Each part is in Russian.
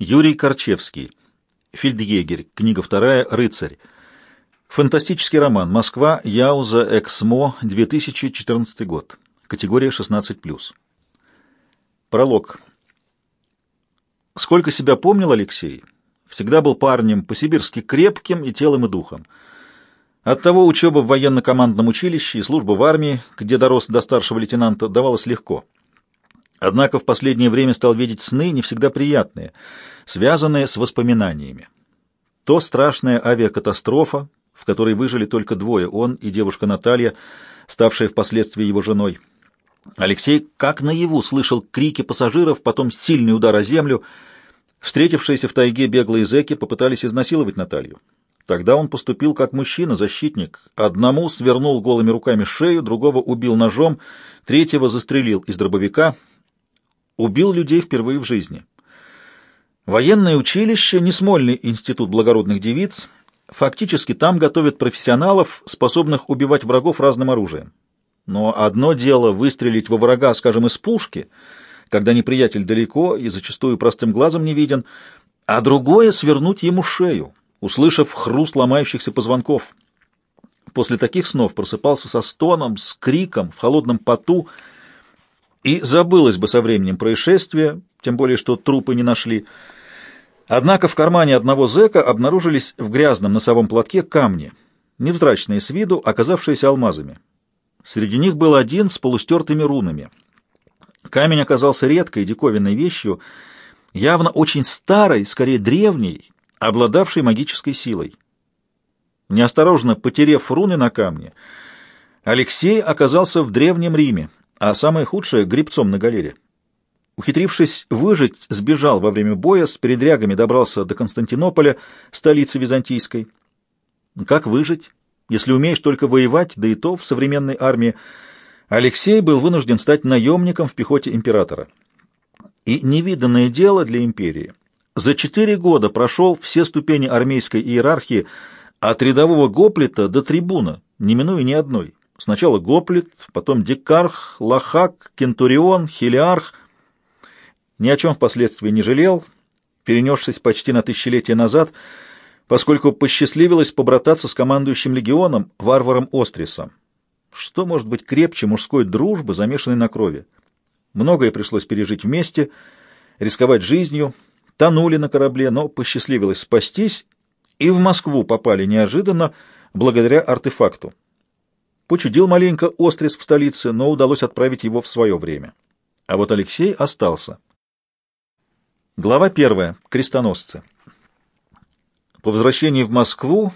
Юрий Корчевский. Фельдъегерь. Книга вторая. Рыцарь. Фантастический роман. Москва. Яуза. Эксмо. 2014 год. Категория 16+. Пролог. Сколько себя помнил Алексей, всегда был парнем по-сибирски крепким и телом, и духом. Оттого учеба в военно-командном училище и служба в армии, где дорос до старшего лейтенанта, давалась легко. Однако в последнее время стал видеть сны не всегда приятные, связанные с воспоминаниями. То страшная авиакатастрофа, в которой выжили только двое, он и девушка Наталья, ставшая впоследствии его женой. Алексей как наяву слышал крики пассажиров, потом сильный удар о землю. Встретившиеся в тайге беглые зэки попытались изнасиловать Наталью. Тогда он поступил как мужчина, защитник. Одному свернул голыми руками шею, другого убил ножом, третьего застрелил из дробовика — убил людей впервые в жизни. Военное училище, не Смольный институт благородных девиц, фактически там готовят профессионалов, способных убивать врагов разным оружием. Но одно дело выстрелить во врага, скажем, из пушки, когда неприятель далеко и зачастую простым глазом не виден, а другое — свернуть ему шею, услышав хруст ломающихся позвонков. После таких снов просыпался со стоном, с криком, в холодном поту — и забылось бы со временем происшествие, тем более что трупы не нашли. Однако в кармане одного зэка обнаружились в грязном носовом платке камни, невзрачные с виду, оказавшиеся алмазами. Среди них был один с полустертыми рунами. Камень оказался редкой, диковинной вещью, явно очень старой, скорее древней, обладавшей магической силой. Неосторожно потерев руны на камне, Алексей оказался в Древнем Риме, а самое худшее — грибцом на галере. Ухитрившись выжить, сбежал во время боя, с передрягами добрался до Константинополя, столицы византийской. Как выжить, если умеешь только воевать, да и то в современной армии? Алексей был вынужден стать наемником в пехоте императора. И невиданное дело для империи. За четыре года прошел все ступени армейской иерархии от рядового гоплита до трибуна, не минуя ни одной. Сначала Гоплит, потом Дикарх, Лахак, Кентурион, Хелиарх. Ни о чем впоследствии не жалел, перенесшись почти на тысячелетие назад, поскольку посчастливилось побрататься с командующим легионом, варваром Острисом. Что может быть крепче мужской дружбы, замешанной на крови? Многое пришлось пережить вместе, рисковать жизнью, тонули на корабле, но посчастливилось спастись, и в Москву попали неожиданно благодаря артефакту. Почудил маленько Острис в столице, но удалось отправить его в свое время. А вот Алексей остался. Глава первая. Крестоносцы. По возвращении в Москву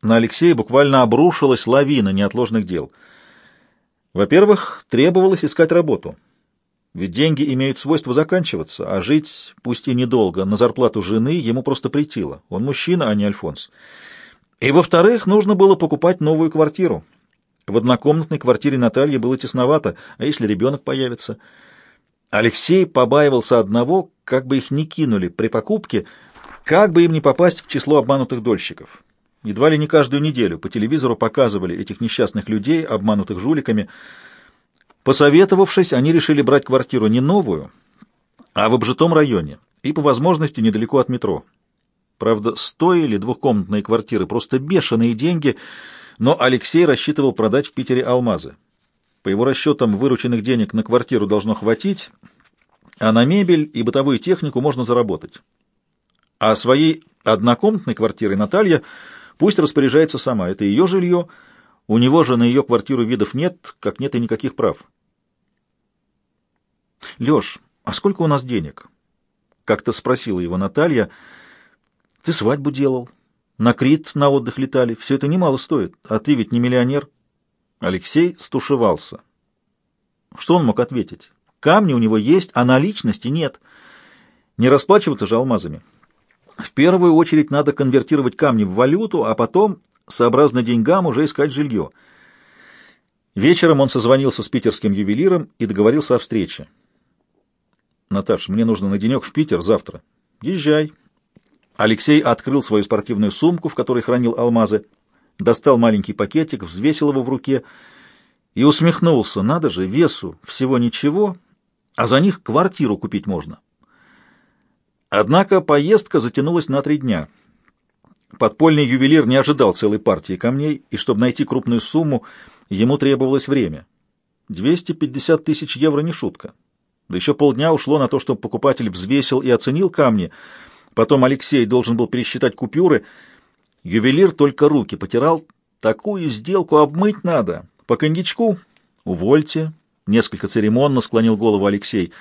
на Алексея буквально обрушилась лавина неотложных дел. Во-первых, требовалось искать работу. Ведь деньги имеют свойство заканчиваться, а жить, пусть и недолго, на зарплату жены ему просто притило. Он мужчина, а не Альфонс. И во-вторых, нужно было покупать новую квартиру. В однокомнатной квартире Натальи было тесновато, а если ребенок появится? Алексей побаивался одного, как бы их не кинули при покупке, как бы им не попасть в число обманутых дольщиков. Едва ли не каждую неделю по телевизору показывали этих несчастных людей, обманутых жуликами. Посоветовавшись, они решили брать квартиру не новую, а в обжитом районе и, по возможности, недалеко от метро. Правда, стоили двухкомнатные квартиры просто бешеные деньги — но Алексей рассчитывал продать в Питере алмазы. По его расчетам, вырученных денег на квартиру должно хватить, а на мебель и бытовую технику можно заработать. А своей однокомнатной квартирой Наталья пусть распоряжается сама. Это ее жилье, у него же на ее квартиру видов нет, как нет и никаких прав. «Леш, а сколько у нас денег?» — как-то спросила его Наталья. «Ты свадьбу делал, на Крит на отдых летали. Все это немало стоит. А ты ведь не миллионер. Алексей стушевался. Что он мог ответить? Камни у него есть, а наличности нет. Не расплачиваться же алмазами. В первую очередь надо конвертировать камни в валюту, а потом, сообразно деньгам, уже искать жилье. Вечером он созвонился с питерским ювелиром и договорился о встрече. «Наташ, мне нужно на денек в Питер завтра. Езжай». Алексей открыл свою спортивную сумку, в которой хранил алмазы, достал маленький пакетик, взвесил его в руке и усмехнулся. Надо же, весу всего ничего, а за них квартиру купить можно. Однако поездка затянулась на три дня. Подпольный ювелир не ожидал целой партии камней, и чтобы найти крупную сумму, ему требовалось время. 250 тысяч евро не шутка. Да еще полдня ушло на то, чтобы покупатель взвесил и оценил камни. Потом Алексей должен был пересчитать купюры. Ювелир только руки потирал. Такую сделку обмыть надо. По коньячку? Увольте. Несколько церемонно склонил голову Алексей.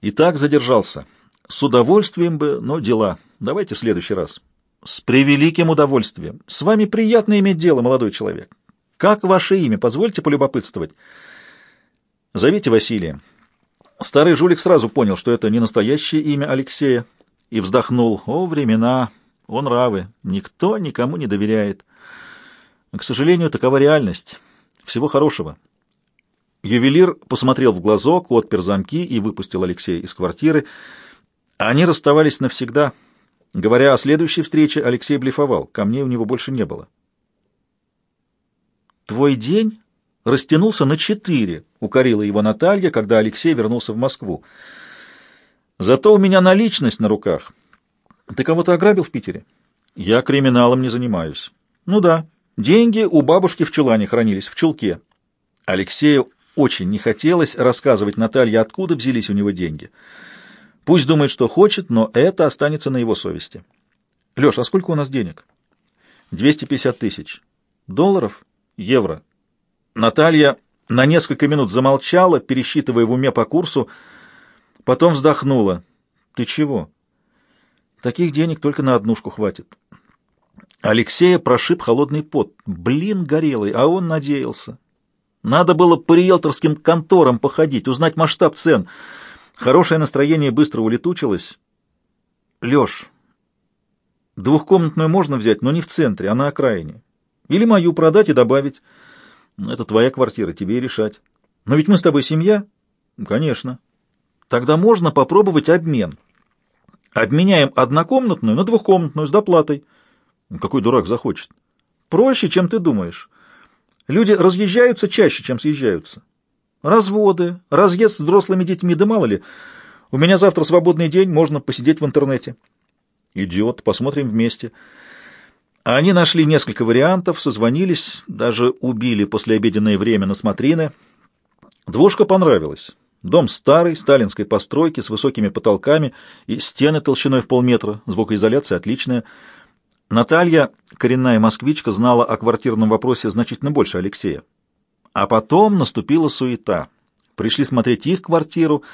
И так задержался. С удовольствием бы, но дела. Давайте в следующий раз. С превеликим удовольствием. С вами приятно иметь дело, молодой человек. Как ваше имя? Позвольте полюбопытствовать. Зовите Василия. Старый жулик сразу понял, что это не настоящее имя Алексея, и вздохнул. О, времена! Он равы. Никто никому не доверяет. К сожалению, такова реальность. Всего хорошего. Ювелир посмотрел в глазок, отпер замки и выпустил Алексея из квартиры. Они расставались навсегда. Говоря о следующей встрече, Алексей блефовал. Камней у него больше не было. «Твой день растянулся на четыре», — укорила его Наталья, когда Алексей вернулся в Москву. «Зато у меня наличность на руках. Ты кого-то ограбил в Питере?» «Я криминалом не занимаюсь». «Ну да. Деньги у бабушки в чулане хранились, в чулке». Алексею очень не хотелось рассказывать Наталье, откуда взялись у него деньги. Пусть думает, что хочет, но это останется на его совести. «Леш, а сколько у нас денег?» «250 тысяч». «Долларов?» «Евро». Наталья на несколько минут замолчала, пересчитывая в уме по курсу, потом вздохнула. «Ты чего?» «Таких денег только на однушку хватит». Алексея прошиб холодный пот. Блин, горелый, а он надеялся. Надо было по риэлторским конторам походить, узнать масштаб цен. Хорошее настроение быстро улетучилось. Леш, двухкомнатную можно взять, но не в центре, а на окраине. Или мою продать и добавить. Это твоя квартира, тебе и решать. Но ведь мы с тобой семья? Конечно. Тогда можно попробовать обмен. Обменяем однокомнатную на двухкомнатную с доплатой. Какой дурак захочет? Проще, чем ты думаешь. Люди разъезжаются чаще, чем съезжаются. Разводы, разъезд с взрослыми детьми, да мало ли. У меня завтра свободный день, можно посидеть в интернете. Идиот, посмотрим вместе. Они нашли несколько вариантов, созвонились, даже убили послеобеденное время на смотрины. Двушка понравилась. Дом старый, сталинской постройки, с высокими потолками и стены толщиной в полметра, звукоизоляция отличная. Наталья, коренная москвичка, знала о квартирном вопросе значительно больше Алексея. А потом наступила суета. Пришли смотреть их квартиру,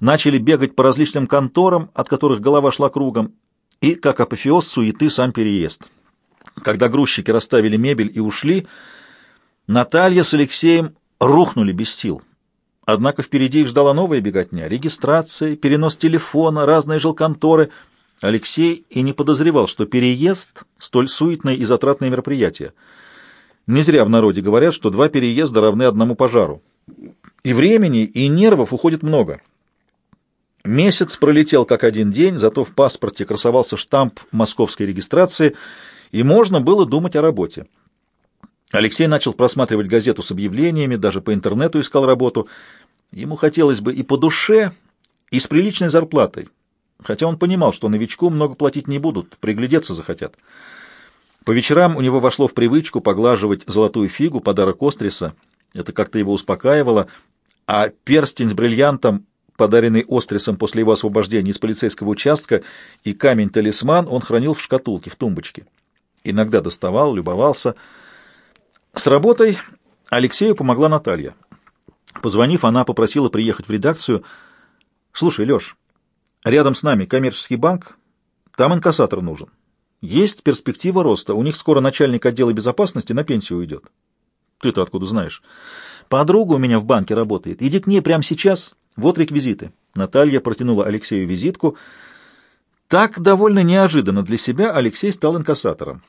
начали бегать по различным конторам, от которых голова шла кругом, и, как апофеоз суеты, сам переезд. Когда грузчики расставили мебель и ушли, Наталья с Алексеем рухнули без сил. Однако впереди их ждала новая беготня, регистрация, перенос телефона, разные жилконторы. Алексей и не подозревал, что переезд — столь суетное и затратное мероприятие. Не зря в народе говорят, что два переезда равны одному пожару. И времени, и нервов уходит много. Месяц пролетел как один день, зато в паспорте красовался штамп московской регистрации — и можно было думать о работе. Алексей начал просматривать газету с объявлениями, даже по интернету искал работу. Ему хотелось бы и по душе, и с приличной зарплатой, хотя он понимал, что новичку много платить не будут, приглядеться захотят. По вечерам у него вошло в привычку поглаживать золотую фигу, подарок Остриса. Это как-то его успокаивало, а перстень с бриллиантом, подаренный Острисом после его освобождения из полицейского участка, и камень-талисман он хранил в шкатулке, в тумбочке. Иногда доставал, любовался. С работой Алексею помогла Наталья. Позвонив, она попросила приехать в редакцию. «Слушай, Леш, рядом с нами коммерческий банк, там инкассатор нужен. Есть перспектива роста, у них скоро начальник отдела безопасности на пенсию уйдет». «Ты-то откуда знаешь?» «Подруга у меня в банке работает. Иди к ней прямо сейчас. Вот реквизиты». Наталья протянула Алексею визитку — так довольно неожиданно для себя Алексей стал инкассатором.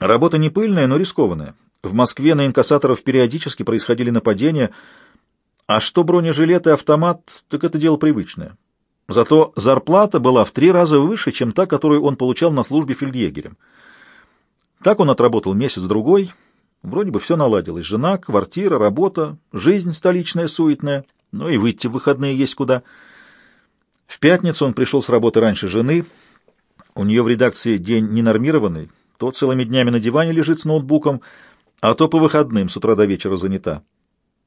Работа не пыльная, но рискованная. В Москве на инкассаторов периодически происходили нападения, а что бронежилет и автомат, так это дело привычное. Зато зарплата была в три раза выше, чем та, которую он получал на службе фельдъегерем. Так он отработал месяц-другой, вроде бы все наладилось. Жена, квартира, работа, жизнь столичная суетная, ну и выйти в выходные есть куда – В пятницу он пришел с работы раньше жены. У нее в редакции день ненормированный. То целыми днями на диване лежит с ноутбуком, а то по выходным с утра до вечера занята.